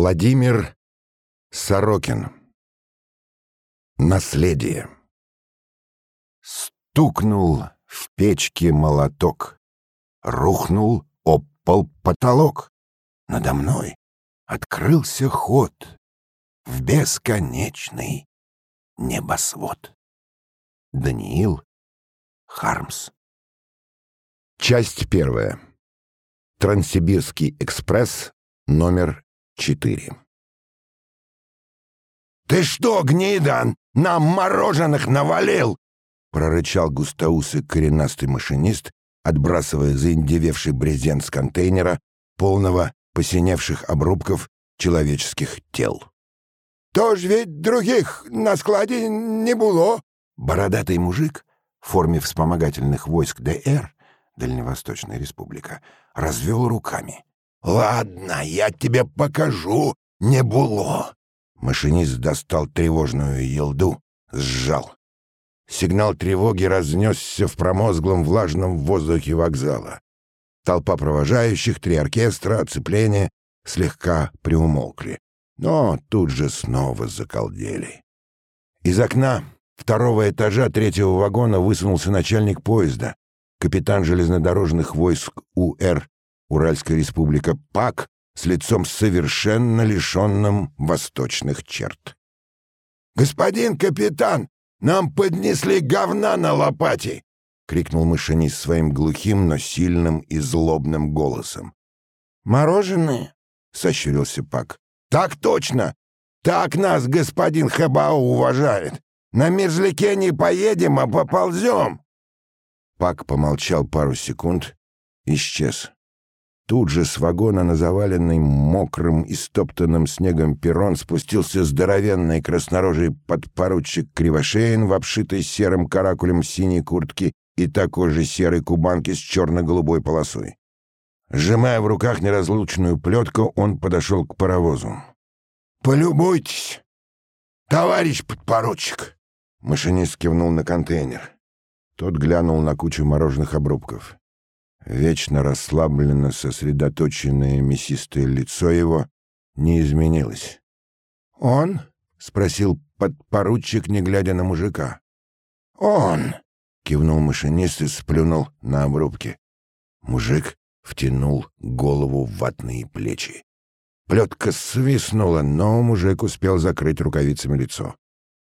Владимир Сорокин. Наследие. Стукнул в печке молоток. Рухнул об пол потолок. Надо мной открылся ход в бесконечный небосвод. Даниил Хармс. Часть первая. Транссибирский экспресс номер 4. «Ты что, гнидан, нам мороженых навалил?» — прорычал густоусый коренастый машинист, отбрасывая заиндевевший брезент с контейнера, полного посиневших обрубков человеческих тел. «Тож ведь других на складе не было!» Бородатый мужик в форме вспомогательных войск ДР, Дальневосточная республика, развел руками. «Ладно, я тебе покажу, не было!» Машинист достал тревожную елду, сжал. Сигнал тревоги разнесся в промозглом влажном воздухе вокзала. Толпа провожающих, три оркестра, оцепление слегка приумолкли. Но тут же снова заколдели. Из окна второго этажа третьего вагона высунулся начальник поезда, капитан железнодорожных войск УР Уральская республика ПАК с лицом совершенно лишенным восточных черт. «Господин капитан, нам поднесли говна на лопате!» — крикнул машинист своим глухим, но сильным и злобным голосом. «Мороженое?» — сощурился Пак. «Так точно! Так нас господин Хабао уважает! На мерзляке не поедем, а поползем!» Пак помолчал пару секунд, исчез. Тут же с вагона на заваленный мокрым и стоптанным снегом перрон спустился здоровенный краснорожий подпоручик Кривошеин в обшитой серым каракулем синей куртки и такой же серой кубанки с черно-голубой полосой. Сжимая в руках неразлучную плетку, он подошел к паровозу. «Полюбуйтесь, товарищ подпоручик!» Машинист кивнул на контейнер. Тот глянул на кучу мороженых обрубков. Вечно расслабленно сосредоточенное мясистое лицо его не изменилось. «Он?» — спросил подпоручик, не глядя на мужика. «Он!» — кивнул машинист и сплюнул на обрубки. Мужик втянул голову в ватные плечи. Плетка свистнула, но мужик успел закрыть рукавицами лицо.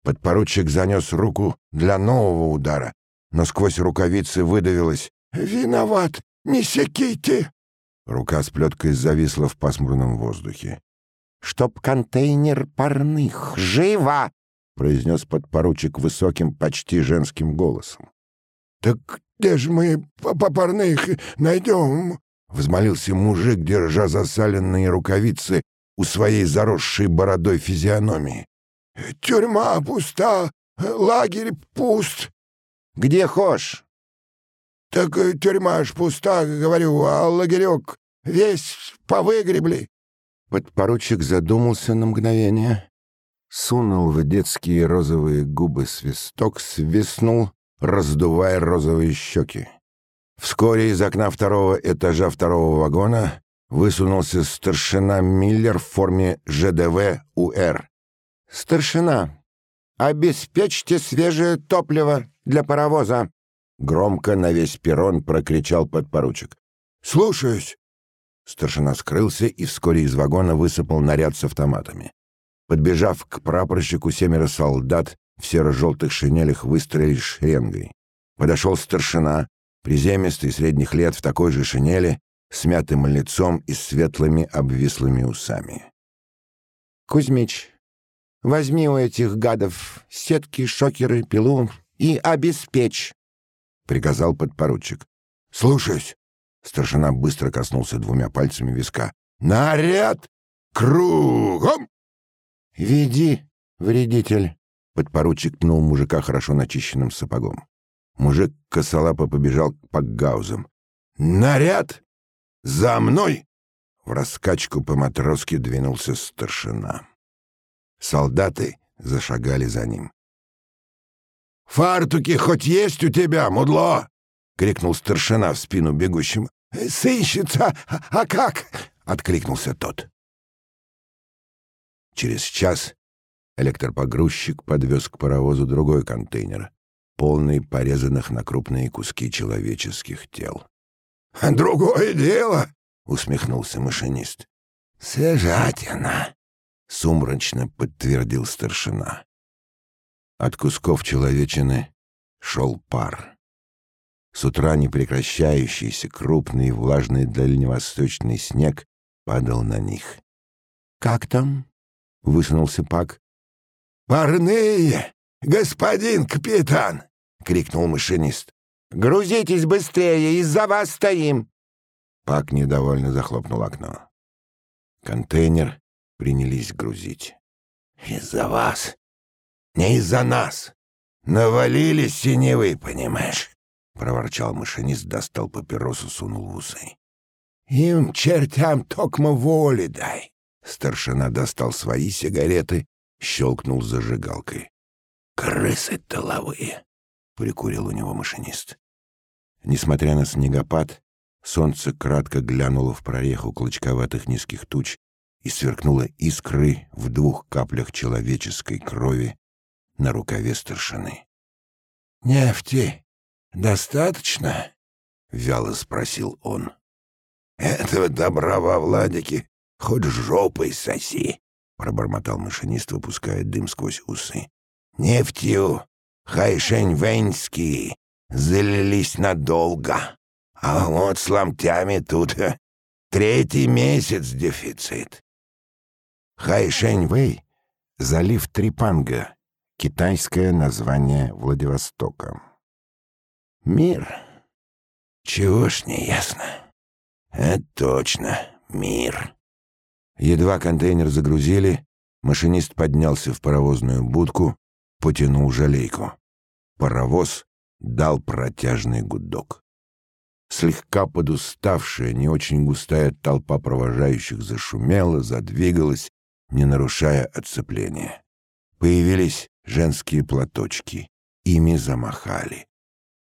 Подпоручик занес руку для нового удара, но сквозь рукавицы выдавилось «Виноват, не секите!» Рука с плеткой зависла в пасмурном воздухе. «Чтоб контейнер парных! Живо!» — произнес подпоручик высоким, почти женским голосом. «Так где же мы парных найдем?» — взмолился мужик, держа засаленные рукавицы у своей заросшей бородой физиономии. «Тюрьма пуста, лагерь пуст». «Где хошь?» «Так э, тюрьма ж пуста, говорю, а лагерек весь повыгребли». Подпоручик задумался на мгновение, сунул в детские розовые губы свисток, свистнул, раздувая розовые щеки. Вскоре из окна второго этажа второго вагона высунулся старшина Миллер в форме ЖДВ УР. «Старшина, обеспечьте свежее топливо для паровоза», Громко на весь перрон прокричал подпоручик. «Слушаюсь!» Старшина скрылся и вскоре из вагона высыпал наряд с автоматами. Подбежав к прапорщику, семеро солдат в серо-желтых шинелях выстроились шеренгой. Подошел старшина, приземистый, средних лет, в такой же шинели, с мятым лицом и светлыми обвислыми усами. «Кузьмич, возьми у этих гадов сетки, шокеры, пилу и обеспечь — приказал подпоручик. «Слушаюсь!» Старшина быстро коснулся двумя пальцами виска. «Наряд! Кругом!» «Веди, вредитель!» Подпоручик пнул мужика хорошо начищенным сапогом. Мужик косолапо побежал к пакгаузам. «Наряд! За мной!» В раскачку по-матросски двинулся старшина. Солдаты зашагали за ним. «Фартуки хоть есть у тебя, мудло?» — крикнул старшина в спину бегущим. «Сыщется, а как?» — откликнулся тот. Через час электропогрузчик подвез к паровозу другой контейнер, полный порезанных на крупные куски человеческих тел. «Другое дело!» — усмехнулся машинист. «Свежатина!» — сумрачно подтвердил старшина. От кусков человечины шел пар. С утра непрекращающийся крупный влажный дальневосточный снег падал на них. «Как там?» — высунулся Пак. «Парные, господин капитан!» — крикнул машинист. «Грузитесь быстрее, из-за вас стоим!» Пак недовольно захлопнул окно. Контейнер принялись грузить. «Из-за вас, не из-за нас. Навалились синевы, понимаешь?» — проворчал машинист, достал папиросу, сунул в усы. «Им, чертям, токмо воли дай!» Старшина достал свои сигареты, щелкнул зажигалкой. «Крысы толовые!» — прикурил у него машинист. Несмотря на снегопад, солнце кратко глянуло в прореху клочковатых низких туч и сверкнуло искры в двух каплях человеческой крови на рукаве старшины. «Нефти «Достаточно?» — вяло спросил он. «Этого добра во Владике хоть жопой соси!» — пробормотал машинист, выпуская дым сквозь усы. «Нефтью хайшень-веньские залились надолго, а вот с ломтями тут третий месяц дефицит». Хайшень-вэй — залив Трипанга, китайское название Владивостока. Мир. Чего ж не ясно? Это точно мир. Едва контейнер загрузили, машинист поднялся в паровозную будку, потянул жалейку. Паровоз дал протяжный гудок. Слегка подуставшая, не очень густая толпа провожающих зашумела, задвигалась, не нарушая отцепления. Появились женские платочки. Ими замахали.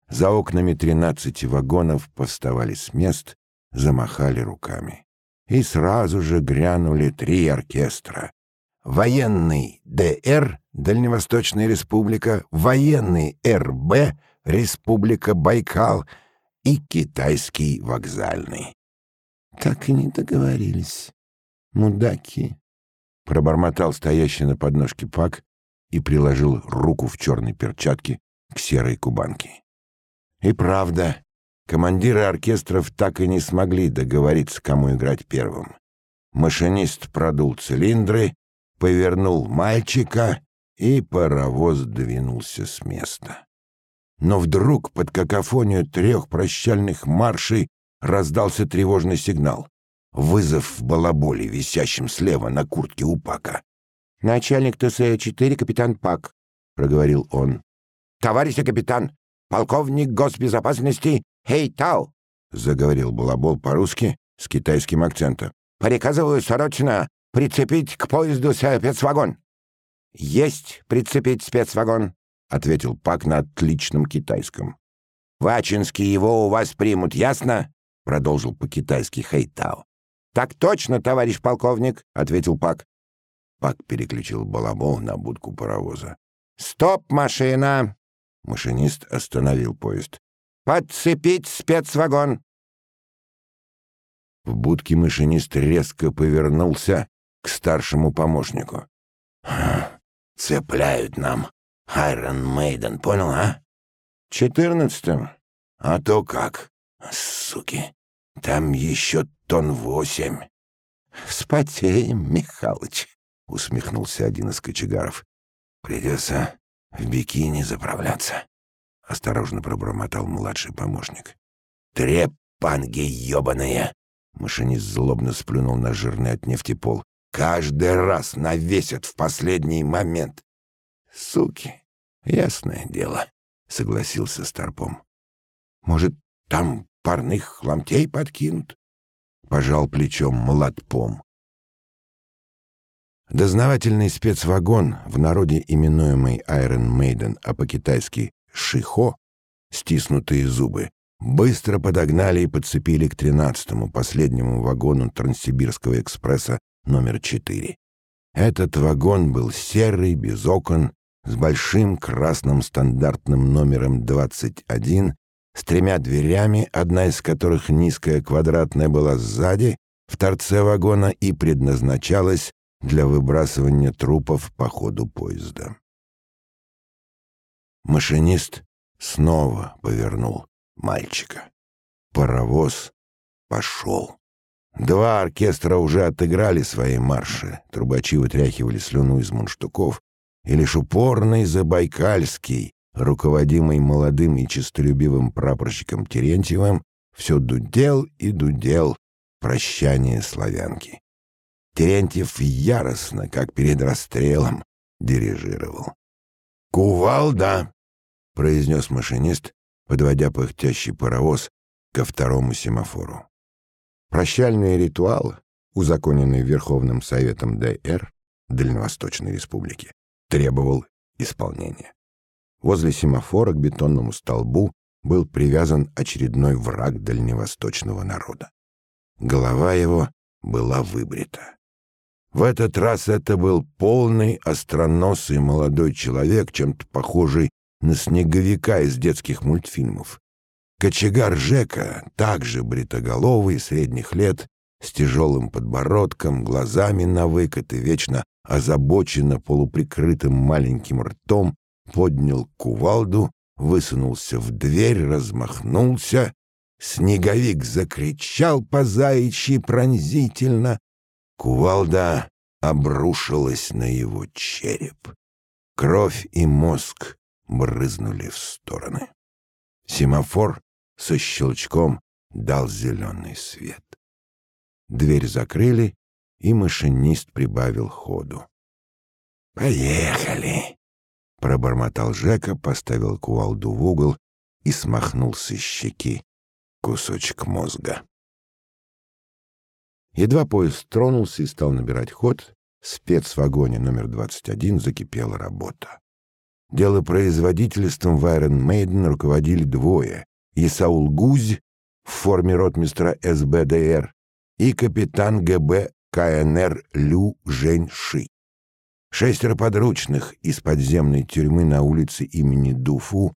За окнами тринадцати вагонов поставали с мест, замахали руками. И сразу же грянули три оркестра. Военный ДР, Дальневосточная республика, военный РБ, Республика Байкал и китайский вокзальный. Так и не договорились. Мудаки. Пробормотал стоящий на подножке Пак и приложил руку в черной перчатке к серой кубанке. И правда, командиры оркестров так и не смогли договориться, кому играть первым. Машинист продул цилиндры, повернул мальчика, и паровоз двинулся с места. Но вдруг под какофонию трех прощальных маршей раздался тревожный сигнал. Вызов в балаболе, висящем слева на куртке у Пака. «Начальник ТС-4, капитан Пак», — проговорил он. «Товарищ капитан, полковник госбезопасности Хейтау», — заговорил Балабол по-русски с китайским акцентом. «Приказываю срочно прицепить к поезду спецвагон». «Есть прицепить спецвагон», — ответил Пак на отличном китайском. «Вачинский его у вас примут, ясно?» — продолжил по-китайски Хейтау. «Так точно, товарищ полковник», — ответил Пак. Пак переключил балабол на будку паровоза. «Стоп, машина!» Машинист остановил поезд. «Подцепить спецвагон!» В будке машинист резко повернулся к старшему помощнику. «Цепляют нам Айрон Мейден, понял, а?» «Четырнадцатым? А то как, суки, там еще тон восемь». «Вспотеем, Михалыч», — усмехнулся один из кочегаров. «Придется в бикини заправляться», — осторожно пробормотал младший помощник. «Трепанги ёбаные!» Машинист злобно сплюнул на жирный от нефти пол. «Каждый раз навесят в последний момент!» «Суки! Ясное дело!» — согласился Старпом. «Может, там парных ломтей подкинут?» — пожал плечом Младпом. Дознавательный спецвагон, в народе именуемый Iron Maiden, а по-китайски «Шихо», стиснутые зубы, быстро подогнали и подцепили к тринадцатому, последнему вагону Транссибирского экспресса номер четыре. Этот вагон был серый, без окон, с большим красным стандартным номером 21, с тремя дверями, одна из которых низкая квадратная была сзади, в торце вагона и предназначалась для выбрасывания трупов по ходу поезда. Машинист снова повернул мальчика. Паровоз пошел. Два оркестра уже отыграли свои марши, трубачи вытряхивали слюну из мунштуков, и лишь упорный Забайкальский, руководимый молодым и честолюбивым прапорщиком Терентьевым, все дудел и дудел прощание славянки. Терентьев яростно, как перед расстрелом, дирижировал. «Кувалда!» — произнес машинист, подводя пыхтящий паровоз ко второму семафору. Прощальный ритуал, узаконенный Верховным Советом ДР Дальневосточной Республики, требовал исполнения. Возле семафора к бетонному столбу был привязан очередной враг дальневосточного народа. Голова его была выбрита. В этот раз это был полный остроносый молодой человек, чем-то похожий на снеговика из детских мультфильмов. Кочегар Жека, также бритоголовый, средних лет, с тяжелым подбородком, глазами на выкат и вечно озабоченно полуприкрытым маленьким ртом, поднял кувалду, высунулся в дверь, размахнулся. Снеговик закричал по заячьи пронзительно. Кувалда обрушилась на его череп. Кровь и мозг брызнули в стороны. Семафор со щелчком дал зеленый свет. Дверь закрыли, и машинист прибавил ходу. «Поехали!» — пробормотал Жека, поставил кувалду в угол и смахнул с щеки кусочек мозга. Едва поезд тронулся и стал набирать ход, в спецвагоне номер 21 закипела работа. Делопроизводительством в Iron Maiden руководили двое — Исаул Гузь в форме ротмистра СБДР и капитан ГБ КНР Лю Жэньши. Шестеро подручных из подземной тюрьмы на улице имени Дуфу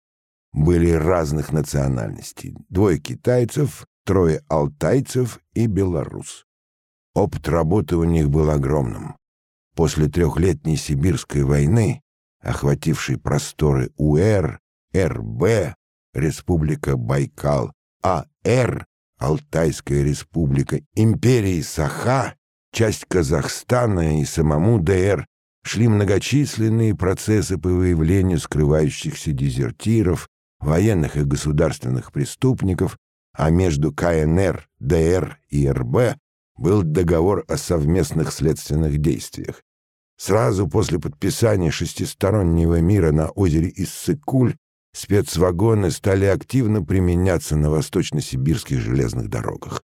были разных национальностей. Двое китайцев, трое алтайцев и белорус. Опыт работы у них был огромным. После трехлетней сибирской войны охвативший просторы УР, РБ, Республика Байкал, АР, Алтайская республика, империи Саха, часть Казахстана и самому ДР шли многочисленные процессы по выявлению скрывающихся дезертиров, военных и государственных преступников, а между КНР, ДР и РБ был договор о совместных следственных действиях. Сразу после подписания шестистороннего мира на озере Иссыкуль спецвагоны стали активно применяться на восточно-сибирских железных дорогах.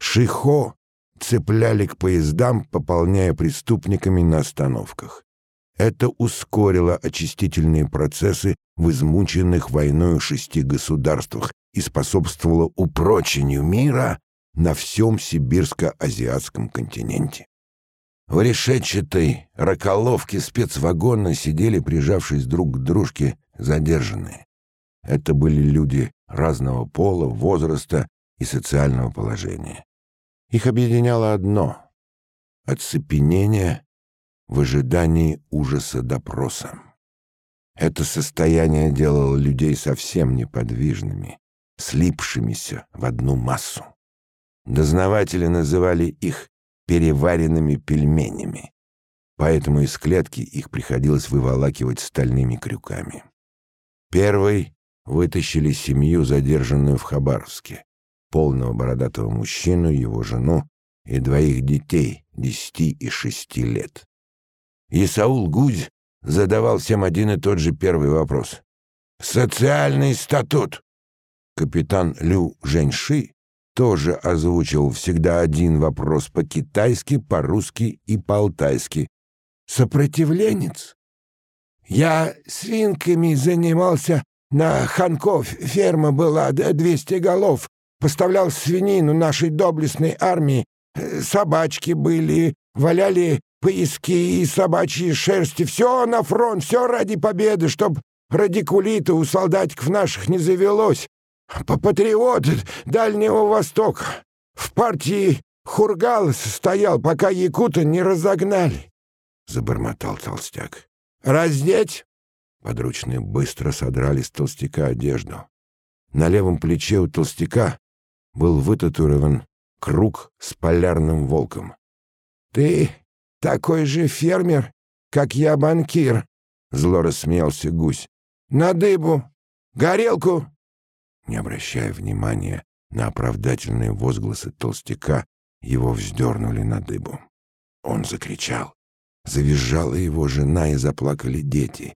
Шихо цепляли к поездам, пополняя преступниками на остановках. Это ускорило очистительные процессы в измученных войною шести государствах и способствовало упрочению мира на всем сибирско-азиатском континенте. В решетчатой раколовке спецвагона сидели, прижавшись друг к дружке, задержанные. Это были люди разного пола, возраста и социального положения. Их объединяло одно — оцепенение в ожидании ужаса допроса. Это состояние делало людей совсем неподвижными, слипшимися в одну массу. Дознаватели называли их переваренными пельменями. Поэтому из клетки их приходилось выволакивать стальными крюками. Первый вытащили семью, задержанную в Хабаровске, полного бородатого мужчину, его жену и двоих детей десяти и шести лет. Исаул Гудь задавал всем один и тот же первый вопрос. «Социальный статут!» Капитан Лю Женьши тоже озвучил всегда один вопрос по-китайски, по-русски и по-алтайски. «Сопротивленец?» «Я свинками занимался на Ханков. Ферма была двести голов. Поставлял свинину нашей доблестной армии. Собачки были, валяли пояски и собачьи шерсти. Все на фронт, все ради победы, чтоб радикулита у солдатиков наших не завелось. Патриот Дальнего Востока. В партии Хургал стоял, пока якута не разогнали. Забормотал толстяк. «Раздеть?» Подручные быстро содрали с толстяка одежду. На левом плече у толстяка был вытатуирован круг с полярным волком. «Ты такой же фермер, как я банкир», — зло рассмеялся гусь. «На дыбу! Горелку!» Не обращая внимания на оправдательные возгласы толстяка, его вздернули на дыбу. Он закричал. Завизжала его жена и заплакали дети.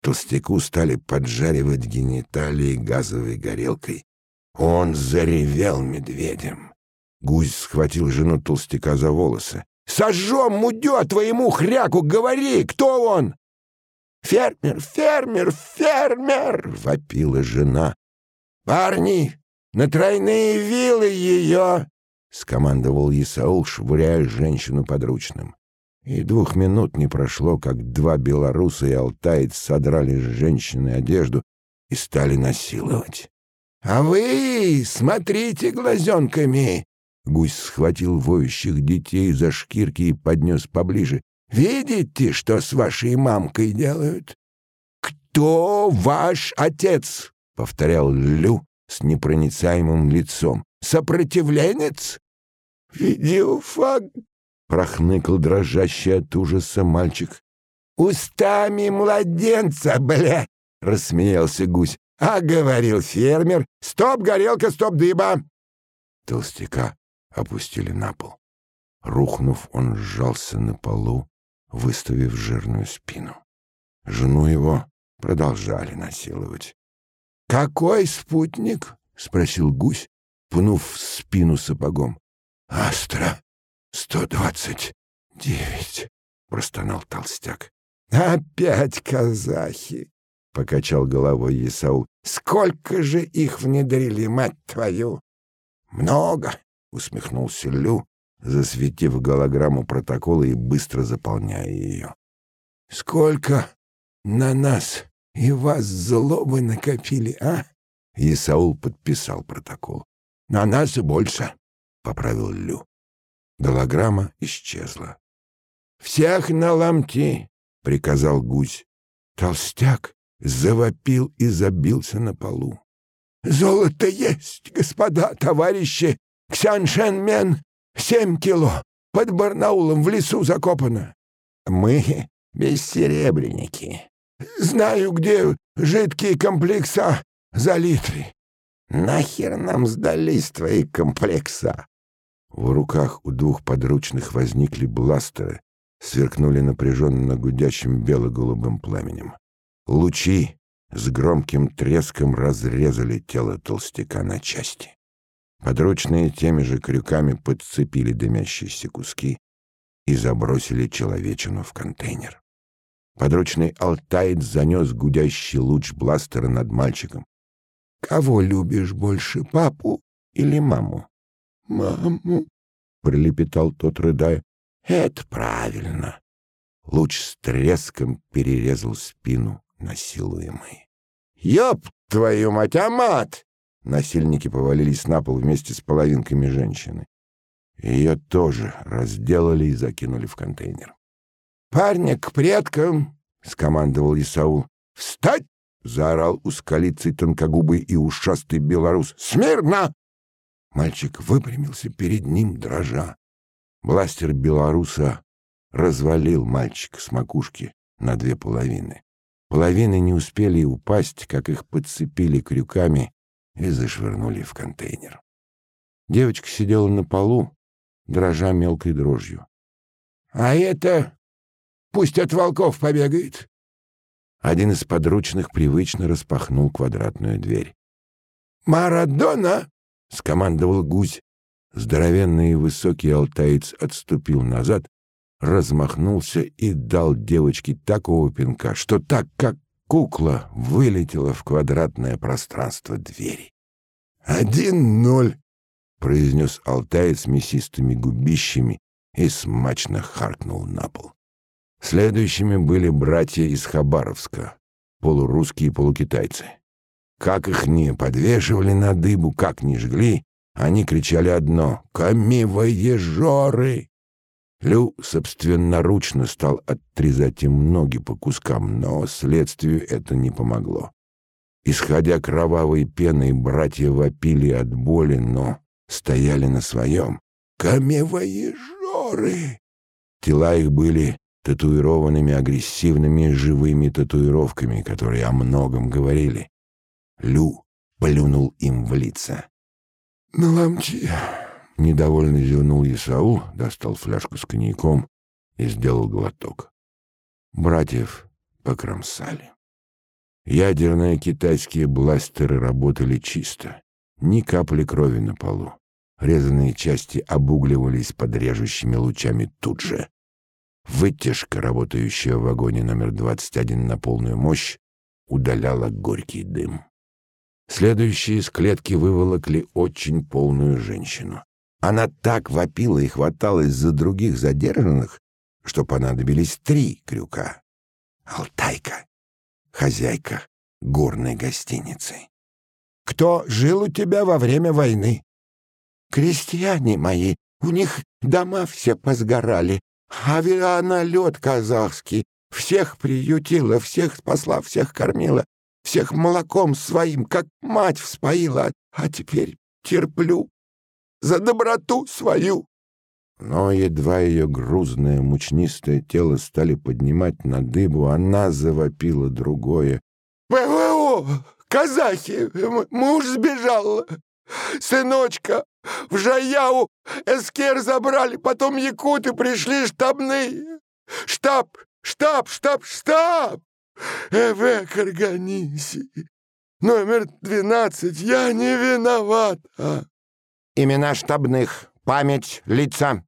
Толстяку стали поджаривать гениталии газовой горелкой. Он заревел медведем. Гусь схватил жену толстяка за волосы. «Сожжем, мудё, твоему хряку! Говори, кто он?» «Фермер, фермер, фермер!» — вопила жена. «Парни, на тройные вилы ее!» — скомандовал Исаул, швыряя женщину подручным. И двух минут не прошло, как два белоруса и алтаец содрали с женщины одежду и стали насиловать. «А вы смотрите глазенками!» Гусь схватил воющих детей за шкирки и поднес поближе. «Видите, что с вашей мамкой делают?» «Кто ваш отец?» — повторял Лю с непроницаемым лицом. «Сопротивленец?» «Видеофаг!» — прохныкал дрожащий от ужаса мальчик. «Устами младенца, бля!» — рассмеялся гусь. «А говорил фермер, стоп, горелка, стоп, дыба!» Толстяка опустили на пол. Рухнув, он сжался на полу, выставив жирную спину. Жену его продолжали насиловать. «Какой спутник?» — спросил гусь, пнув в спину сапогом. «Астра сто двадцать девять», — простонал толстяк. «Опять казахи!» — покачал головой Исаул. «Сколько же их внедрили, мать твою!» «Много!» — усмехнулся Лю, засветив голограмму протокола и быстро заполняя ее. «Сколько на нас и вас злобы накопили, а?» Исаул подписал протокол. «На нас и больше», — поправил Лю. Голограмма исчезла. «Всех на ломти!» — приказал гусь. Толстяк завопил и забился на полу. «Золото есть, господа, товарищи! Ксяншенмен семь кило, под Барнаулом в лесу закопано!» «Мы бессеребренники. Знаю, где жидкие комплекса залиты. Нахер нам сдались твои комплекса?» В руках у двух подручных возникли бластеры, сверкнули напряженно гудящим бело-голубым пламенем. Лучи с громким треском разрезали тело толстяка на части. Подручные теми же крюками подцепили дымящиеся куски и забросили человечину в контейнер. Подручный Алтаец занес гудящий луч бластера над мальчиком. «Кого любишь больше, папу или маму?» «Маму», — пролепетал тот, рыдая. «Это правильно». Луч с треском перерезал спину насилуемой. «Ёб твою мать, Амат!» Насильники повалились на пол вместе с половинками женщины. Ее тоже разделали и закинули в контейнер. «Парня к предкам!» — скомандовал Исаул. «Встать!» — заорал ускалицый тонкогубый и ушастый белорус. «Смирно!» Мальчик выпрямился перед ним, дрожа. Бластер белоруса развалил мальчика с макушки на две половины. Половины не успели упасть, как их подцепили крюками и зашвырнули в контейнер. Девочка сидела на полу, дрожа мелкой дрожью. — А это пусть от волков побегает. Один из подручных привычно распахнул квадратную дверь. «Марадона!» — скомандовал гусь. Здоровенный и высокий алтаец отступил назад, размахнулся и дал девочке такого пинка, что так, как кукла, вылетела в квадратное пространство двери. «Один ноль!» — произнес алтаец мясистыми губищами и смачно харкнул на пол. Следующими были братья из Хабаровска, полурусские полукитайцы. Как их не подвешивали на дыбу, как не жгли, они кричали одно «Камивоежоры!». Лю собственноручно стал отрезать им ноги по кускам, но следствию это не помогло. Исходя кровавой пеной, братья вопили от боли, но стояли на своем. «Камевоежоры!» Тела их были татуированными агрессивными живыми татуировками, которые о многом говорили. Лю плюнул им в лица. «Наламти!» — недовольно зевнул Исаул, достал фляжку с коньяком и сделал глоток. Братьев покромсали. Ядерные китайские бластеры работали чисто. Ни капли крови на полу. Резанные части обугливались под режущими лучами тут же. Вытяжка, работающая в вагоне номер 21 на полную мощь, удаляла горький дым. Следующие из клетки выволокли очень полную женщину. Она так вопила и хваталась за других задержанных, что понадобились три крюка. Алтайка, хозяйка горной гостиницы. «Кто жил у тебя во время войны?» «Крестьяне мои, у них дома все позгорали, авианалет казахский, всех приютила, всех спасла, всех кормила, всех молоком своим, как мать вспоила, а теперь терплю за доброту свою. Но едва ее грузное мучнистое тело стали поднимать на дыбу, она завопила другое. «ПВО! Казахи! Муж сбежал! Сыночка! В Жаяу эскер забрали, потом якуты пришли штабные! Штаб! Штаб! Штаб! Штаб! Эвек Органиси! Номер двенадцать! Я не виноват!» «Имена штабных, память, лица!»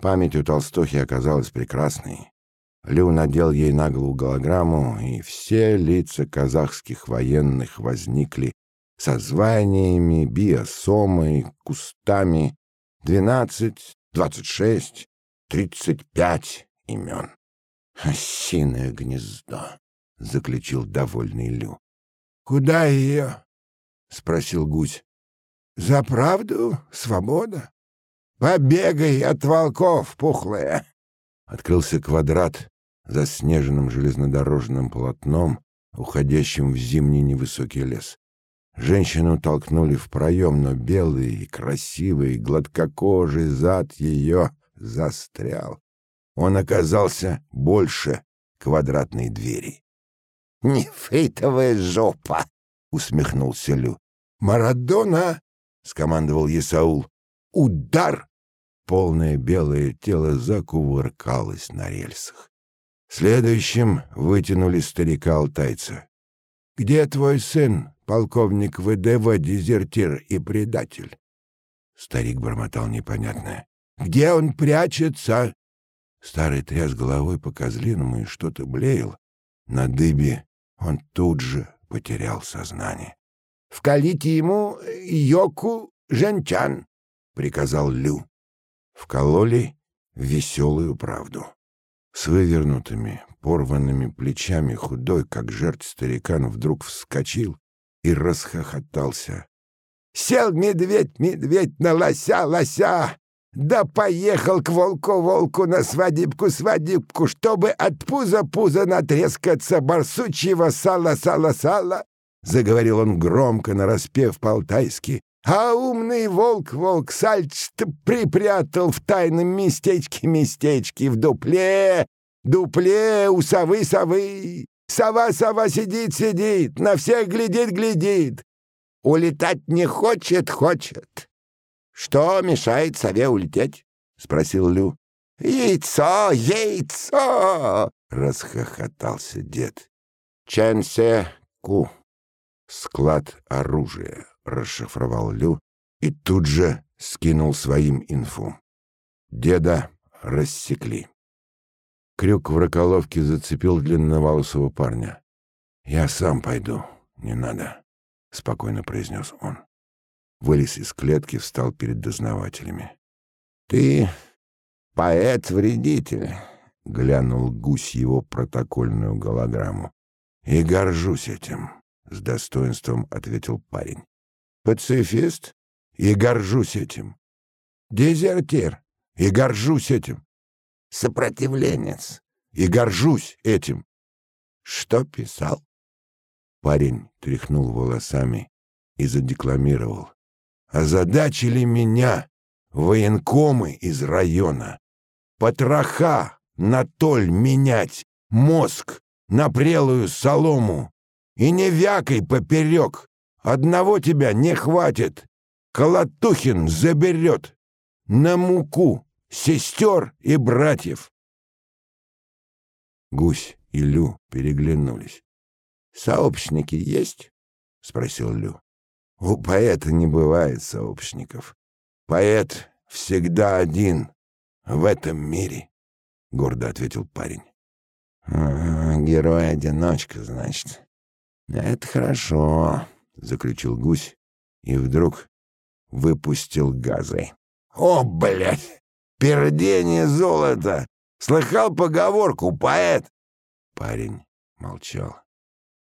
Память у толстухи оказалась прекрасной. Лю надел ей на голову голограмму, и все лица казахских военных возникли со званиями, биосомой, кустами. Двенадцать, двадцать шесть, тридцать пять имен. «Осиное гнездо», — заключил довольный Лю. «Куда ее?» — спросил гусь. «За правду? Свобода? Побегай от волков, пухлая!» Открылся квадрат за снежным железнодорожным полотном, уходящим в зимний невысокий лес. Женщину толкнули в проем, но белый и красивый, гладкокожий зад ее застрял. Он оказался больше квадратной двери. «Нефритовая жопа!» — усмехнулся Лю. «Марадона!» — скомандовал Исаул. «Удар!» Полное белое тело закувыркалось на рельсах. Следующим вытянули старика-алтайца. «Где твой сын, полковник ВДВ, дезертир и предатель?» Старик бормотал непонятное. «Где он прячется?» Старый тряс головой по козлиному и что-то блеял. На дыбе он тут же потерял сознание. «Вкалите ему йоку женчан», — приказал Лю. Вкололи веселую правду. С вывернутыми, порванными плечами худой, как жертв старикан, вдруг вскочил и расхохотался. «Сел медведь, медведь на лося, лося! Да поехал к волку-волку на свадебку-свадебку, чтобы от пуза-пуза натрескаться барсучьего сала-сала-сала!» Заговорил он громко, нараспев по-алтайски. «А умный волк-волк сальч припрятал в тайном местечке-местечке в дупле, дупле у совы-совы. Сова-сова сидит-сидит, на всех глядит-глядит. Улетать не хочет, хочет. «Что мешает сове улететь?» — спросил Лю. «Яйцо, яйцо!» — расхохотался дед. «Ченсе Ку. Склад оружия», — расшифровал Лю и тут же скинул своим инфу. Деда рассекли. Крюк в раколовке зацепил длинноволосого парня. «Я сам пойду, не надо», — спокойно произнес он вылез из клетки, встал перед дознавателями. «Ты поэт-вредитель», — глянул гусь его протокольную голограмму. «И горжусь этим», — с достоинством ответил парень. «Пацифист? И горжусь этим. Дезертир? И горжусь этим. Сопротивленец? И горжусь этим. Что писал?» Парень тряхнул волосами и задекламировал. «Озадачили меня военкомы из района. Потроха на толь менять, мозг на прелую солому. И не вякой поперек, одного тебя не хватит. Колотухин заберет на муку сестер и братьев. Гусь и Лю переглянулись. «Сообщники есть?» — спросил Лю. «У поэта не бывает сообщников. Поэт всегда один в этом мире», — гордо ответил парень. «Герой-одиночка, значит. Это хорошо», — заключил гусь и вдруг выпустил газы. «О, блядь! Пердение золота! Слыхал поговорку, поэт?» Парень молчал.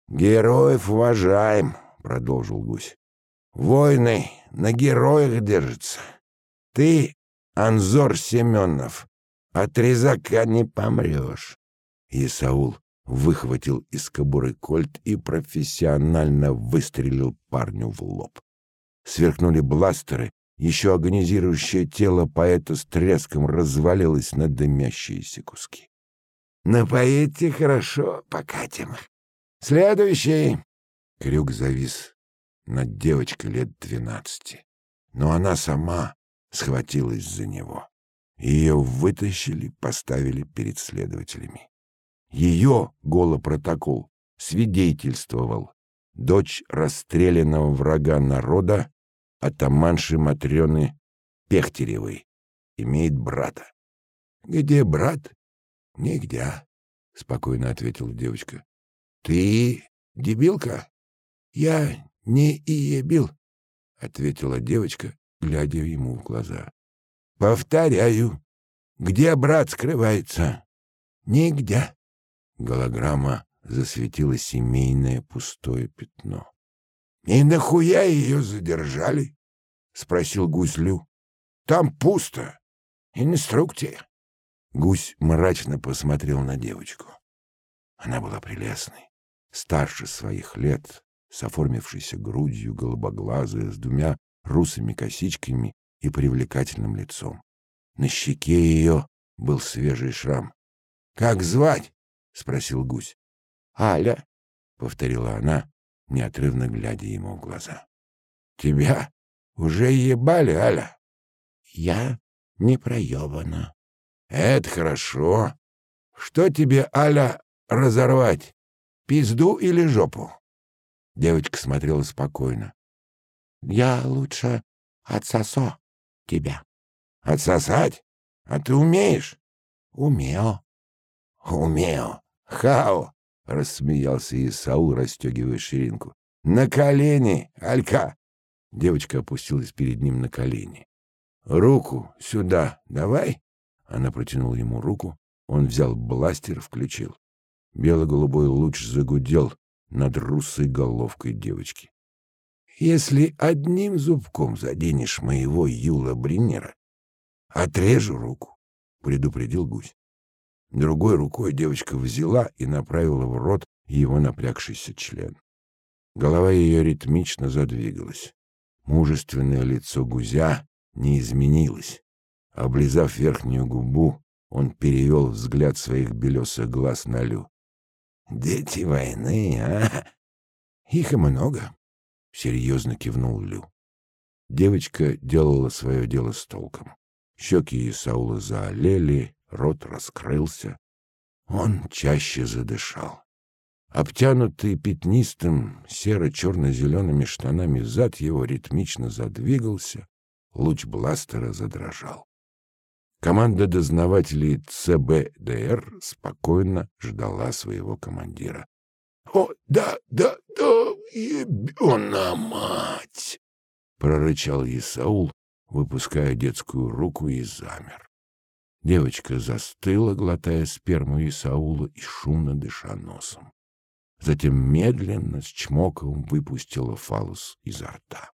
«Героев уважаем», — продолжил гусь. «Войны на героях держатся. Ты, Анзор Семенов, от резака не помрешь». Исаул выхватил из кобуры кольт и профессионально выстрелил парню в лоб. Сверкнули бластеры, еще агонизирующее тело поэта с треском развалилось на дымящиеся куски. «Напоите хорошо, покатим. Следующий!» Крюк завис над девочкой лет двенадцати, но она сама схватилась за него. Ее вытащили, поставили перед следователями. Ее голопротокол свидетельствовал. Дочь расстрелянного врага народа, атаманши Матрёны Пехтеревой, имеет брата. — Где брат? — Нигде, — спокойно ответила девочка. — Ты дебилка? — Я не иебил, — ответила девочка, глядя ему в глаза. — Повторяю, где брат скрывается? — Нигде. Голограмма засветила семейное пустое пятно. — И нахуя ее задержали? — спросил гусь Лю. — Там пусто. Инструкция. Гусь мрачно посмотрел на девочку. Она была прелестной, старше своих лет, с оформившейся грудью, голубоглазая, с двумя русыми косичками и привлекательным лицом. На щеке ее был свежий шрам. — Как звать? — спросил гусь. «Аля», — повторила она, неотрывно глядя ему в глаза. «Тебя уже ебали, Аля?» «Я не проебана». «Это хорошо. Что тебе, Аля, разорвать? Пизду или жопу?» Девочка смотрела спокойно. «Я лучше отсосо тебя». «Отсосать? А ты умеешь?» «Умею». «Умею. «Хао!» — рассмеялся Исаул, расстегивая ширинку. «На колени, Алька!» Девочка опустилась перед ним на колени. «Руку сюда давай!» Она протянула ему руку. Он взял бластер, включил. Бело-голубой луч загудел над русой головкой девочки. «Если одним зубком заденешь моего Юла Бриннера, отрежу руку», — предупредил гусь. Другой рукой девочка взяла и направила в рот его напрягшийся член. Голова ее ритмично задвигалась. Мужественное лицо гузя не изменилось. Облизав верхнюю губу, он перевел взгляд своих белесых глаз на Лю. «Дети войны, а? Их и много», — серьезно кивнул Лю. Девочка делала свое дело с толком. Щеки Исаула заолели, рот раскрылся. Он чаще задышал. Обтянутый пятнистым серо-черно-зелеными штанами зад его ритмично задвигался, луч бластера задрожал. Команда дознавателей ЦБДР спокойно ждала своего командира. — О, да, да, да, ебена мать! — прорычал Исаул, выпуская детскую руку и замер. Девочка застыла, глотая сперму Исаула и шумно дыша носом. Затем медленно, с чмоком выпустила фалус изо рта.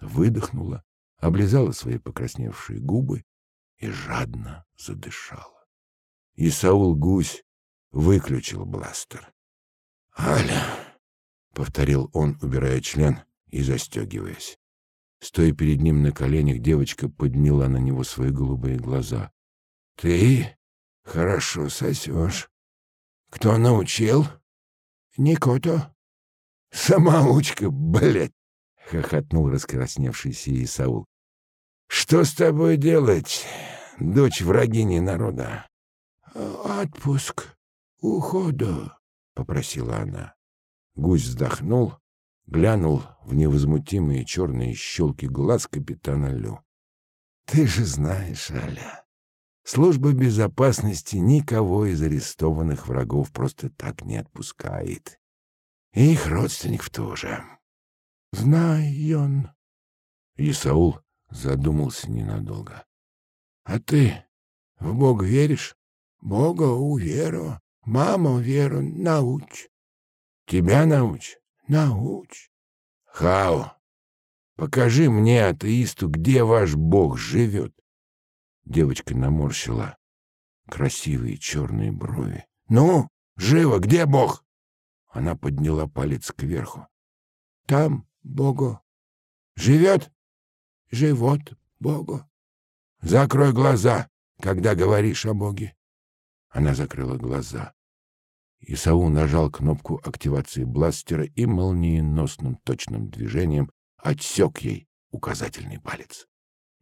Выдохнула, облизала свои покрасневшие губы и жадно задышала. Исаул Гусь выключил бластер. «Аля!» — повторил он, убирая член и застегиваясь. Стоя перед ним на коленях, девочка подняла на него свои голубые глаза. Ты хорошо сосешь. Кто научил? Никото. Самоучка, блядь, хохотнул раскрасневшийся Исаул. Что с тобой делать, дочь врагини народа? Отпуск, уходу, попросила она. Гусь вздохнул, глянул в невозмутимые черные щелки глаз капитана Лю. Ты же знаешь, Аля, Служба безопасности никого из арестованных врагов просто так не отпускает. И их родственников тоже. Знаю Исаул задумался ненадолго. А ты в Бога веришь? Бога уверу. Маму веру научь. Тебя научь? Научь. Хау, покажи мне, атеисту, где ваш Бог живет. Девочка наморщила красивые черные брови. «Ну, живо, где Бог?» Она подняла палец кверху. «Там Богу. Живет? Живот Богу. Закрой глаза, когда говоришь о Боге». Она закрыла глаза. Исаул нажал кнопку активации бластера и молниеносным точным движением отсек ей указательный палец.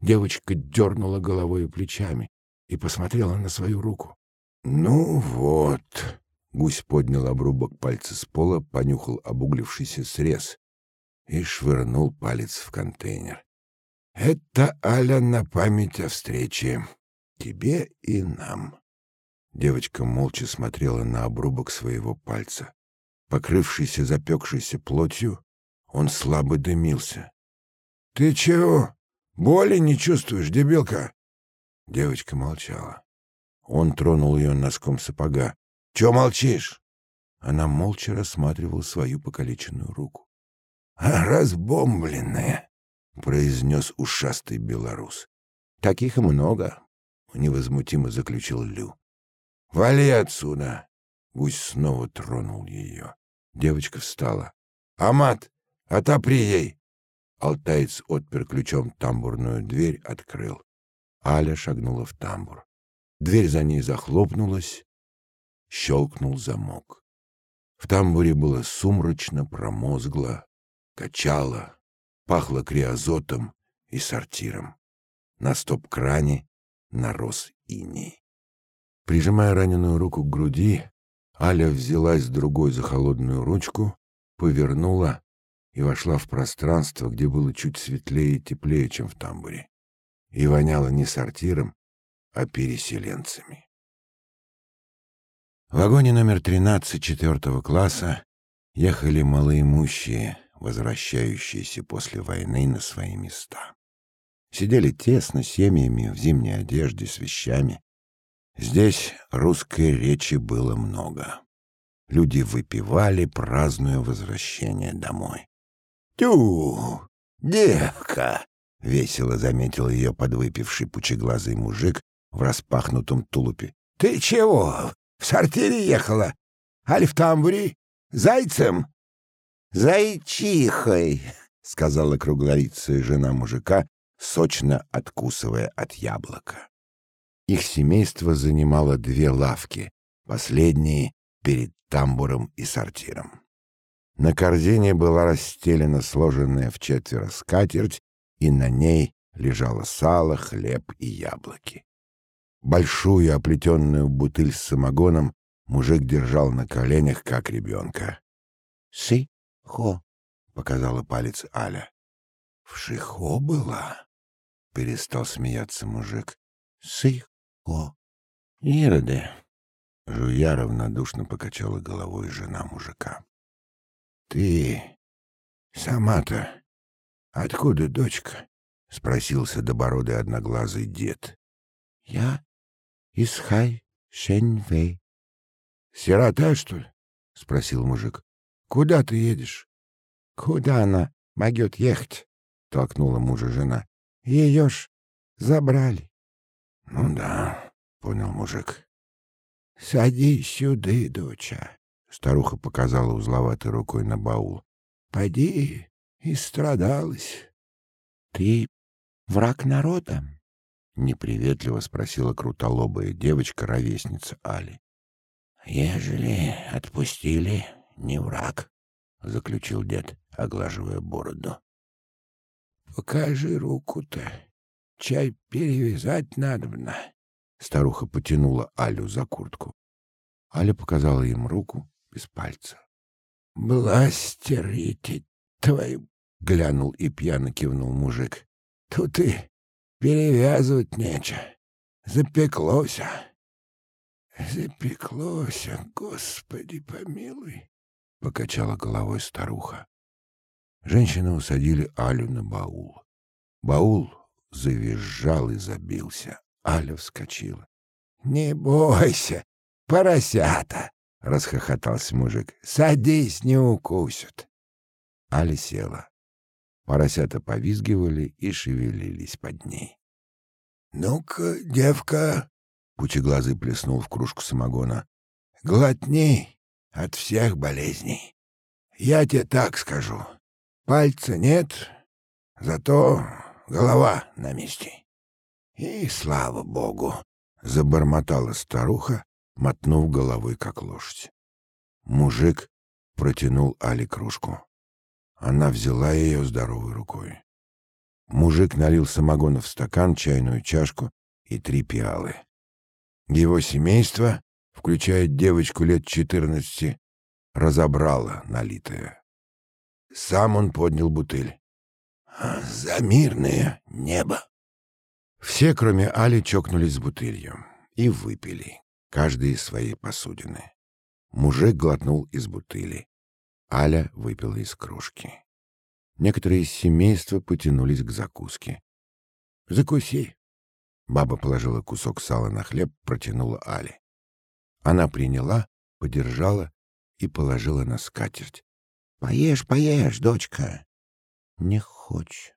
Девочка дернула головой и плечами и посмотрела на свою руку. «Ну вот...» — гусь поднял обрубок пальца с пола, понюхал обуглившийся срез и швырнул палец в контейнер. «Это, Аля, на память о встрече. Тебе и нам». Девочка молча смотрела на обрубок своего пальца. Покрывшийся запекшейся плотью, он слабо дымился. «Ты чего?» Боли не чувствуешь, дебилка?» Девочка молчала. Он тронул ее носком сапога. «Чего молчишь?» Она молча рассматривала свою покалеченную руку. «А разбомбленная!» — произнес ушастый белорус. «Таких много!» — невозмутимо заключил Лю. «Вали отсюда!» — гусь снова тронул ее. Девочка встала. «Амат, отопри ей!» Алтаец отпер ключом тамбурную дверь, открыл. Аля шагнула в тамбур. Дверь за ней захлопнулась, щелкнул замок. В тамбуре было сумрачно, промозгло, качало, пахло криозотом и сортиром. На стоп-кране нарос иней. Прижимая раненую руку к груди, Аля взялась другой за холодную ручку, повернула и вошла в пространство, где было чуть светлее и теплее, чем в тамбуре, и воняло не сортиром, а переселенцами. В вагоне номер 13 четвертого класса ехали малоимущие, возвращающиеся после войны на свои места. Сидели тесно, семьями, в зимней одежде, с вещами. Здесь русской речи было много. Люди выпивали, празднуя возвращение домой. «Тю, девка!» — весело заметил ее подвыпивший пучеглазый мужик в распахнутом тулупе. «Ты чего? В сортире ехала? Аль в тамбуре? Зайцем?» «Зайчихой!» — сказала круглолицая жена мужика, сочно откусывая от яблока. Их семейство занимало две лавки, последние перед тамбуром и сортиром. На корзине была расстелена сложенная в четверо скатерть, и на ней лежало сало, хлеб и яблоки. Большую оплетенную бутыль с самогоном мужик держал на коленях, как ребенка. «Ши-хо», — показала палец Аля. «В шихо была?» — перестал смеяться мужик. «Ши-хо». «Ироды», — жуя равнодушно покачала головой жена мужика. «Ты сама-то откуда, дочка?» — спросился добородый одноглазый дед. «Я? из Хай Шеньвэй. «Сирота, что ли?» — спросил мужик. «Куда ты едешь?» «Куда она могет ехать?» — толкнула мужа жена. «Ее ж забрали». «Ну да», — понял мужик. «Садись сюда, доча», — старуха показала узловатой рукой на баул. «Поди, и страдалась. Ты враг народа?» — неприветливо спросила крутолобая девочка, ровесница Али. «Ежели отпустили, не враг», — заключил дед, оглаживая бороду. «Покажи руку-то. Чай перевязать надобно». Старуха потянула Алю за куртку. Аля показала им руку без пальца. «Бластер твои!» — глянул и пьяно кивнул мужик. «Тут и перевязывать нечего. Запеклося». «Запеклося, Господи помилуй!» — покачала головой старуха. Женщины усадили Алю на баул. Баул завизжал и забился. Аля вскочила. «Не бойся, поросята!» — расхохотался мужик. «Садись, не укусят!» Аля села. Поросята повизгивали и шевелились под ней. «Ну-ка, девка!» — пучеглазый плеснул в кружку самогона. «Глотни от всех болезней. Я тебе так скажу. Пальца нет, зато голова на месте». «И слава богу!» — забормотала старуха, мотнув головой, как лошадь. Мужик протянул Али кружку. Она взяла ее здоровой рукой. Мужик налил самогона в стакан, чайную чашку и три пиалы. Его семейство, включая девочку лет четырнадцати, разобрало налитое. Сам он поднял бутыль. «За мирное небо!» Все, кроме Али, чокнулись с бутылью и выпили, каждый из своей посудины. Мужик глотнул из бутыли. Аля выпила из кружки. Некоторые семейства потянулись к закуске. «Закуси!» Баба положила кусок сала на хлеб, протянула Але. Она приняла, подержала и положила на скатерть. «Поешь, поешь, дочка!» «Не хочешь».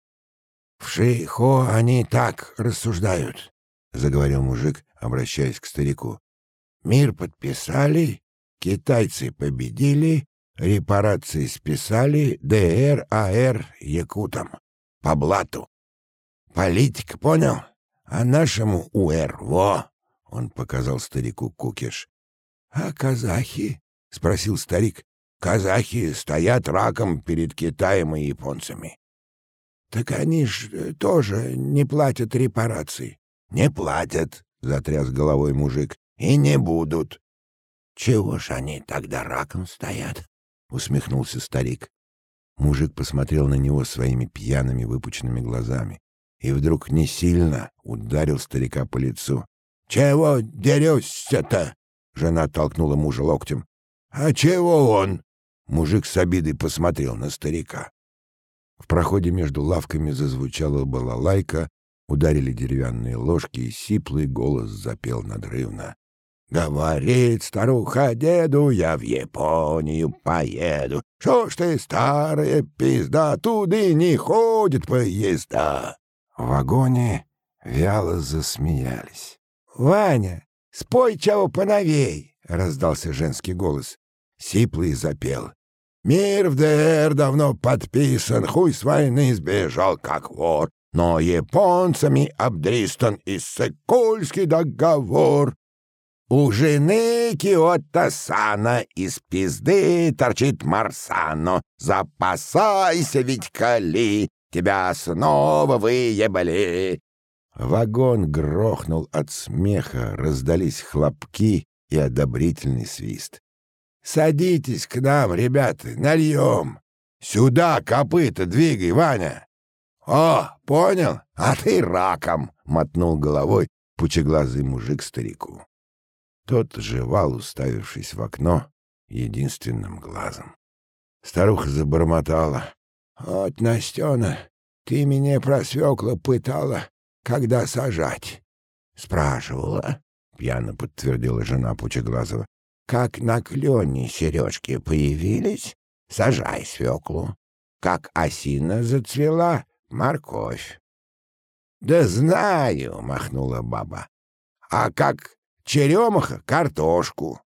В Шейхо они так рассуждают, — заговорил мужик, обращаясь к старику. Мир подписали, китайцы победили, репарации списали ДР, АР якутам. По блату. Политик, понял? А нашему УР, во! — он показал старику кукиш. — А казахи? — спросил старик. — Казахи стоят раком перед Китаем и японцами. Так они ж э, тоже не платят репараций. Не платят, затряс головой мужик. И не будут. Чего ж они тогда раком стоят? усмехнулся старик. Мужик посмотрел на него своими пьяными выпученными глазами и вдруг не сильно ударил старика по лицу. «Чего дерешься-то?» — жена толкнула мужа локтем. «А чего он?» Мужик с обидой посмотрел на старика. В проходе между лавками зазвучала балалайка, ударили деревянные ложки, и сиплый голос запел надрывно. «Говорит старуха деду, я в Японию поеду. Что ж ты, старая пизда, туды не ходит поезда?» В вагоне вяло засмеялись. «Ваня, спой чего поновей!» — раздался женский голос. Сиплый запел. Мир в ДР давно подписан, хуй с войны сбежал как вор, но японцами обдристан и Сыкульский договор. У жены Киото-сана из пизды торчит Марсано. Запасайся, ведь кали, тебя снова выебали. Вагон грохнул от смеха, раздались хлопки и одобрительный свист. Садитесь к нам, ребята, нальем. Сюда копыта двигай, Ваня. О, понял? А ты раком, мотнул головой пучеглазый мужик старику. Тот жевал, уставившись в окно единственным глазом. Старуха забормотала. «Вот, Настена, ты меня про свекла пытала, когда сажать?» Спрашивала. — пьяно подтвердила жена Пучеглазова. «Как на клене сережки появились, сажай свеклу. Как осина зацвела, морковь». «Да знаю», — махнула баба. «А как черемаха — картошку».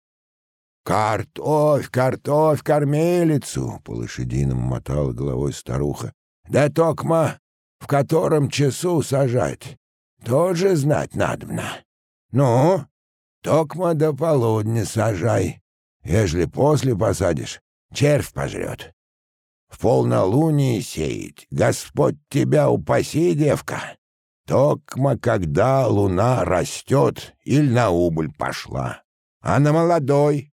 «Картофь, картофь, кормилицу!» — по-лошадиному мотала головой старуха. «Да токма, в котором часу сажать, тоже знать надобно. Ну, токма до полудня сажай. Ежели после посадишь, червь пожрет. В полнолуние сеять, Господь тебя упаси, девка. Токма, когда луна растет или на убыль пошла. А на молодой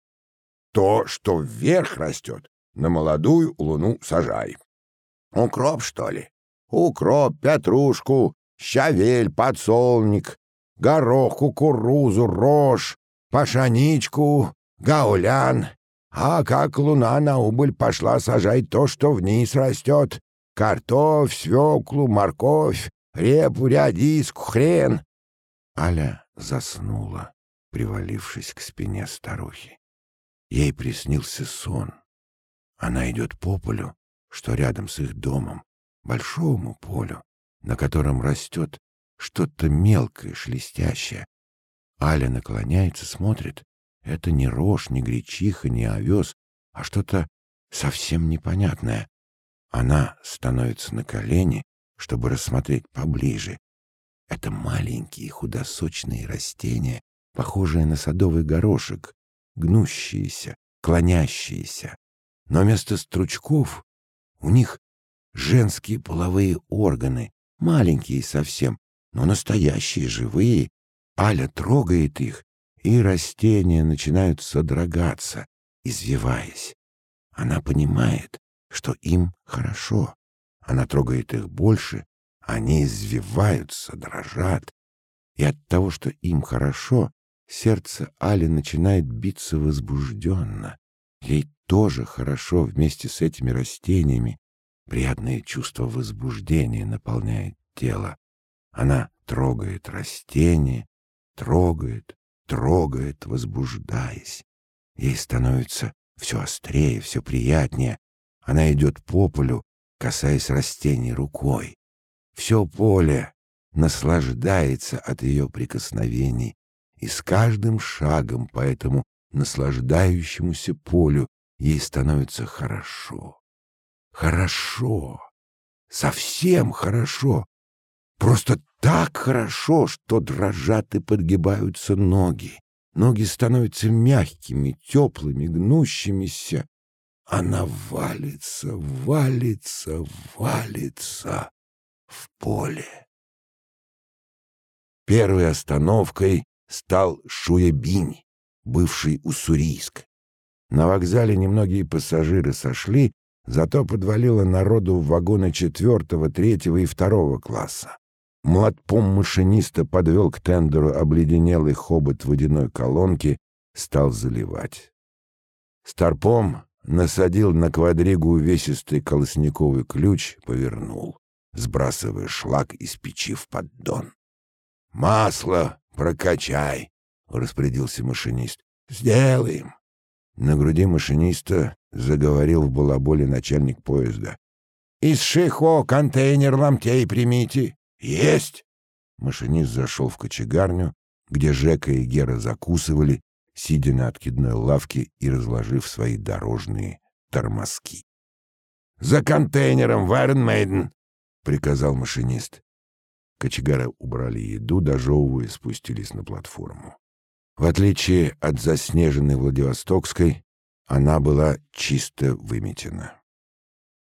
то, что вверх растет, на молодую луну сажай. Укроп, что ли? Укроп, петрушку, щавель, подсолник, горох, кукурузу, рожь, пашаничку, гаулян. А как луна на убыль пошла сажать то, что вниз растет, картофь, свеклу, морковь, репу, рядиску, хрен. Аля заснула, привалившись к спине старухи. Ей приснился сон. Она идет по полю, что рядом с их домом, большому полю, на котором растет что-то мелкое, шелестящее. Аля наклоняется, смотрит. Это не рожь, не гречиха, не овес, а что-то совсем непонятное. Она становится на колени, чтобы рассмотреть поближе. Это маленькие худосочные растения, похожие на садовый горошек, гнущиеся, клонящиеся. Но вместо стручков у них женские половые органы, маленькие совсем, но настоящие, живые. Аля трогает их, и растения начинают содрогаться, извиваясь. Она понимает, что им хорошо. Она трогает их больше, они извиваются, дрожат. И от того, что им хорошо, Сердце Али начинает биться возбужденно. Ей тоже хорошо вместе с этими растениями. Приятное чувство возбуждения наполняет тело. Она трогает растение, трогает, трогает, возбуждаясь. Ей становится все острее, все приятнее. Она идет по полю, касаясь растений рукой. Все поле наслаждается от ее прикосновений, и с каждым шагом по этому наслаждающемуся полю ей становится хорошо. Хорошо. Совсем хорошо. Просто так хорошо, что дрожат и подгибаются ноги. Ноги становятся мягкими, теплыми, гнущимися. Она валится, валится, валится в поле. Первой остановкой стал Шуябинь, бывший Уссурийск. На вокзале немногие пассажиры сошли, зато подвалило народу в вагоны четвертого, третьего и второго класса. Младпом машиниста подвел к тендеру обледенелый хобот водяной колонки, стал заливать. Старпом насадил на квадригу увесистый колосниковый ключ, повернул, сбрасывая шлак из печи в поддон. «Масло прокачай», — распорядился машинист. «Сделаем». На груди машиниста заговорил в балаболе начальник поезда. «Из Шихо контейнер ломтей примите». «Есть!» Машинист зашел в кочегарню, где Жека и Гера закусывали, сидя на откидной лавке и разложив свои дорожные тормозки. «За контейнером, Вайрон Мейден!» — приказал машинист. Кочегары убрали еду, дожевывая, спустились на платформу. В отличие от заснеженной Владивостокской, она была чисто выметена.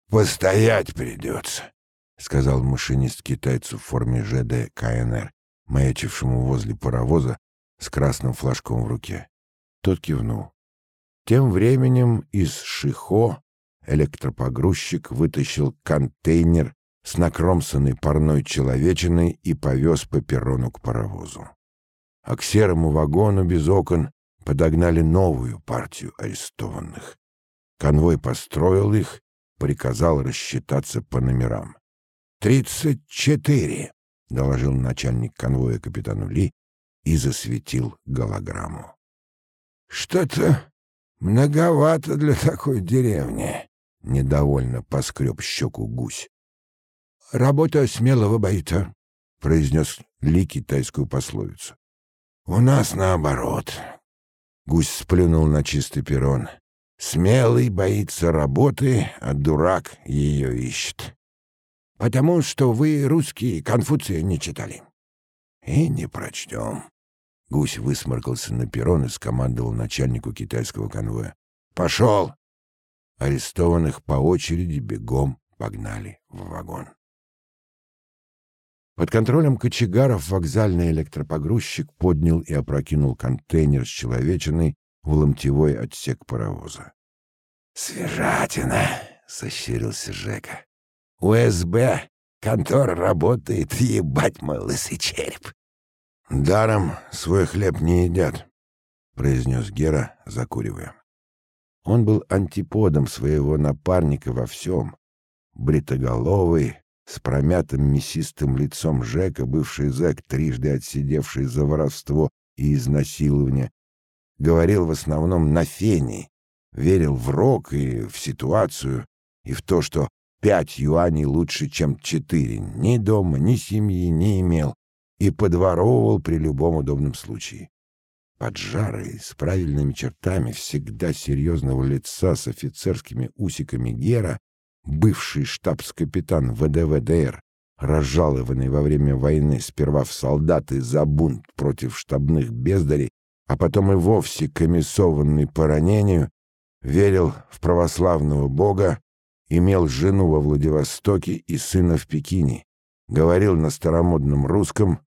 «Постоять придется», — сказал машинист китайцу в форме ЖД КНР, маячившему возле паровоза с красным флажком в руке. Тот кивнул. Тем временем из Шихо электропогрузчик вытащил контейнер с накромсанной парной человечиной и повез по перрону к паровозу. А к серому вагону без окон подогнали новую партию арестованных. Конвой построил их, приказал рассчитаться по номерам. «Тридцать четыре», — доложил начальник конвоя капитану Ли, и засветил голограмму. «Что-то многовато для такой деревни», — недовольно поскреб щеку гусь. «Работа смелого боится», — произнес Ли китайскую пословицу. «У нас наоборот». Гусь сплюнул на чистый перрон. «Смелый боится работы, а дурак ее ищет». «Потому что вы, русские, Конфуция не читали». «И не прочтем». Гусь высморкался на перрон и скомандовал начальнику китайского конвоя. «Пошел!» Арестованных по очереди бегом погнали в вагон. Под контролем кочегаров вокзальный электропогрузчик поднял и опрокинул контейнер с человечиной в ломтевой отсек паровоза. «Свежатина!» — сощурился Жека. «УСБ! Контора работает, ебать мой лысый череп!» «Даром свой хлеб не едят», — произнес Гера, закуривая. Он был антиподом своего напарника во всем. Бритоголовый, с промятым мясистым лицом Жека, бывший зэк, трижды отсидевший за воровство и изнасилование, говорил в основном на фене, верил в рок и в ситуацию, и в то, что пять юаней лучше, чем четыре, ни дома, ни семьи не имел, и подворовывал при любом удобном случае. Поджарый, с правильными чертами, всегда серьезного лица с офицерскими усиками Гера, бывший штабс-капитан ВДВДР, разжалованный во время войны сперва в солдаты за бунт против штабных бездарей, а потом и вовсе комиссованный по ранению, верил в православного бога, имел жену во Владивостоке и сына в Пекине, говорил на старомодном русском,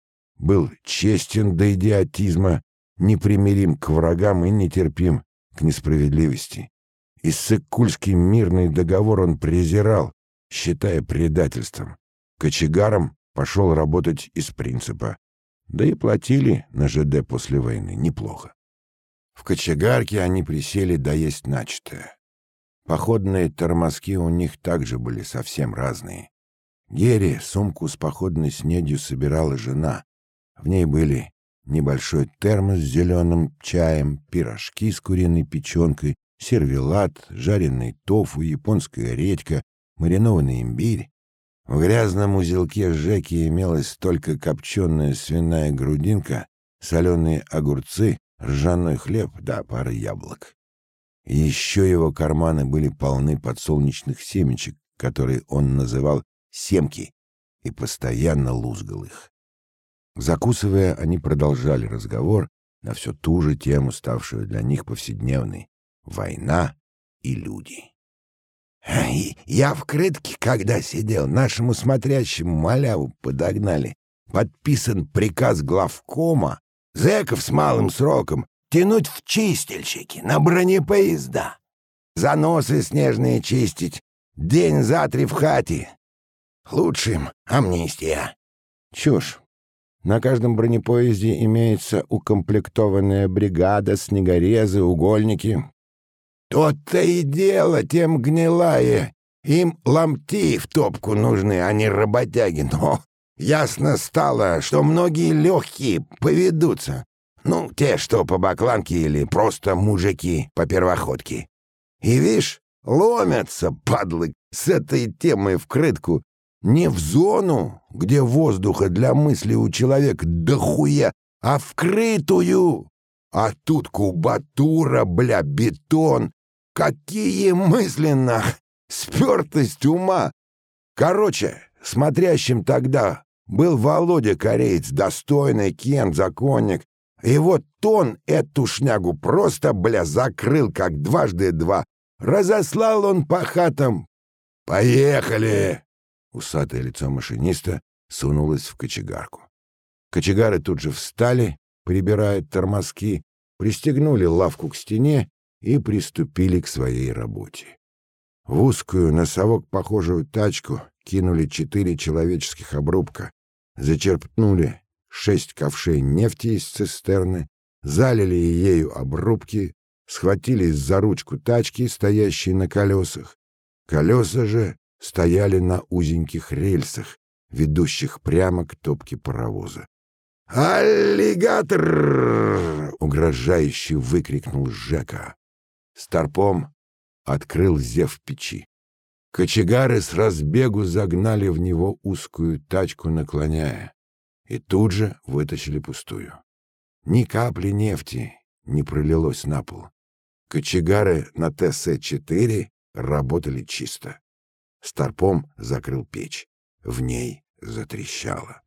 был честен до идиотизма, непримирим к врагам и нетерпим к несправедливости. Иссык-Кульский мирный договор он презирал, считая предательством. Кочегаром пошел работать из принципа. Да и платили на ЖД после войны неплохо. В кочегарке они присели доесть начатое. Походные тормозки у них также были совсем разные. Гере сумку с походной снедью собирала жена, в ней были небольшой термос с зеленым чаем, пирожки с куриной печенкой, сервелат, жареный тофу, японская редька, маринованный имбирь. В грязном узелке Жеки имелась только копченая свиная грудинка, соленые огурцы, ржаной хлеб да пара яблок. еще его карманы были полны подсолнечных семечек, которые он называл «семки», и постоянно лузгал их. Закусывая, они продолжали разговор на всю ту же тему, ставшую для них повседневной — война и люди. «Я в крытке, когда сидел, нашему смотрящему маляву подогнали. Подписан приказ главкома зэков с малым сроком тянуть в чистильщики на бронепоезда. Заносы снежные чистить, день за три в хате. Лучшим амнистия. Чушь. На каждом бронепоезде имеется укомплектованная бригада, снегорезы, угольники. То-то и дело, тем гнилая. Им ломти в топку нужны, а не работяги. Но ясно стало, что многие легкие поведутся. Ну, те, что по бакланке или просто мужики по первоходке. И, видишь, ломятся, падлы, с этой темой в крытку не в зону, где воздуха для мысли у человека дохуя, а вкрытую. А тут кубатура, бля, бетон. Какие мысленно! Спертость ума! Короче, смотрящим тогда был Володя Кореец, достойный Кен, законник. И вот он эту шнягу просто, бля, закрыл, как дважды два. Разослал он по хатам. «Поехали!» Усатое лицо машиниста сунулось в кочегарку. Кочегары тут же встали, прибирая тормозки, пристегнули лавку к стене и приступили к своей работе. В узкую, носовок похожую тачку кинули четыре человеческих обрубка, зачерпнули шесть ковшей нефти из цистерны, залили ею обрубки, схватились за ручку тачки, стоящей на колесах. Колеса же стояли на узеньких рельсах, ведущих прямо к топке паровоза. «Аллигатор!» — угрожающе выкрикнул Жека. Старпом открыл зев печи. Кочегары с разбегу загнали в него узкую тачку, наклоняя, и тут же вытащили пустую. Ни капли нефти не пролилось на пол. Кочегары на ТС-4 работали чисто. Старпом закрыл печь. В ней затрещало.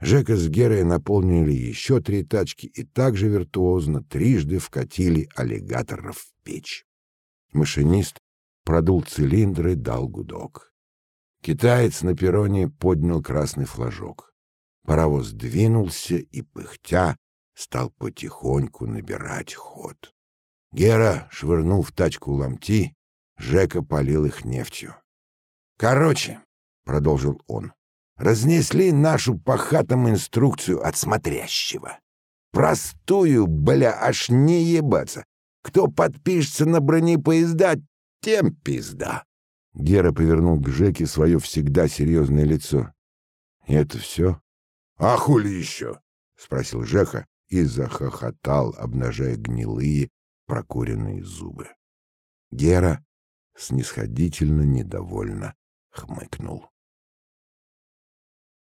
Жека с Герой наполнили еще три тачки и также виртуозно трижды вкатили аллигаторов в печь. Машинист продул цилиндры, дал гудок. Китаец на перроне поднял красный флажок. Паровоз двинулся и, пыхтя, стал потихоньку набирать ход. Гера швырнул в тачку ломти, Жека полил их нефтью. «Короче», — продолжил он, — «разнесли нашу по хатам инструкцию от смотрящего. Простую, бля, аж не ебаться. Кто подпишется на бронепоезда, тем пизда». Гера повернул к Жеке свое всегда серьезное лицо. «И это все?» «А хули еще?» — спросил Жеха и захохотал, обнажая гнилые прокуренные зубы. Гера снисходительно недовольно хмыкнул.